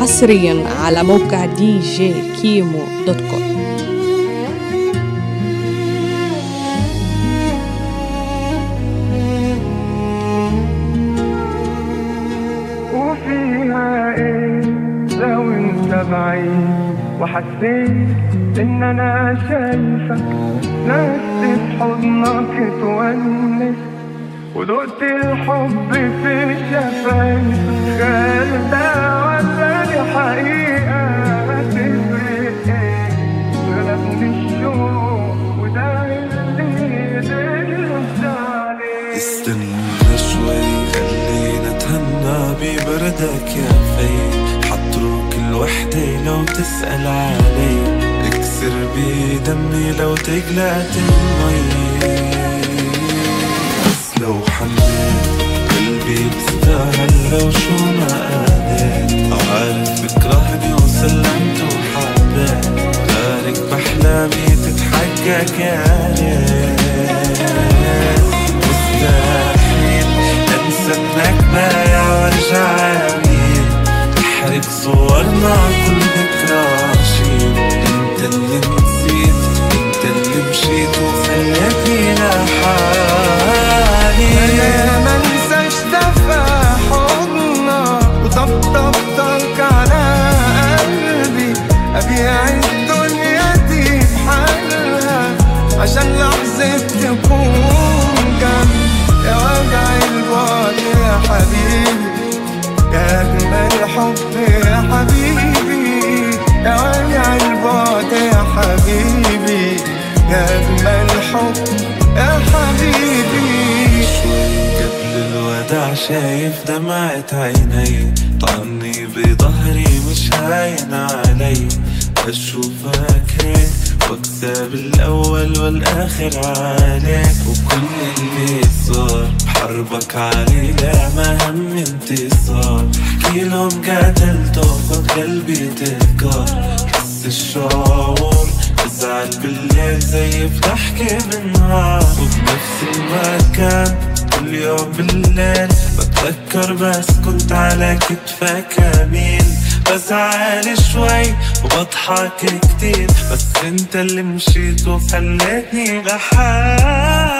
حصريا على موقع دي جي كيمو dot com. وفيها إيه لو انت بعيد وحسيت ان أنا شايفك. في حضنك تونس. ودقت الحب في ده ولا دي حقيقة غلبني الشوق استنى شوي خلينا ببردك يا في حتروك الوحدة لو تسأل علي. اكسر بدمي لو تقلعت المي لو شو ما قالت عارف بكرهني وسلمت وحبيت. غارق بأحلامي تتحقق يا حبيبي يا أجمل حب يا حبيبي. شوي قبل الوداع شايف دمعة عيني طعني بظهري مش هاين علي. أشوفك هيك واكسب الأول والآخر عليك. وكل اللي صار بحربك علي لا ما هم انتصار. احكي لهم قاتلته خد قلبي تذكار. حس الشعور بزعل بالليل زي بضحكي بالنهار. وبنفس المكان كل يوم بالليل. بتذكر بس كنت على كتفك امين بزعل شوي وبضحك كتير. بس انت اللي مشيت وخليتني لحالي.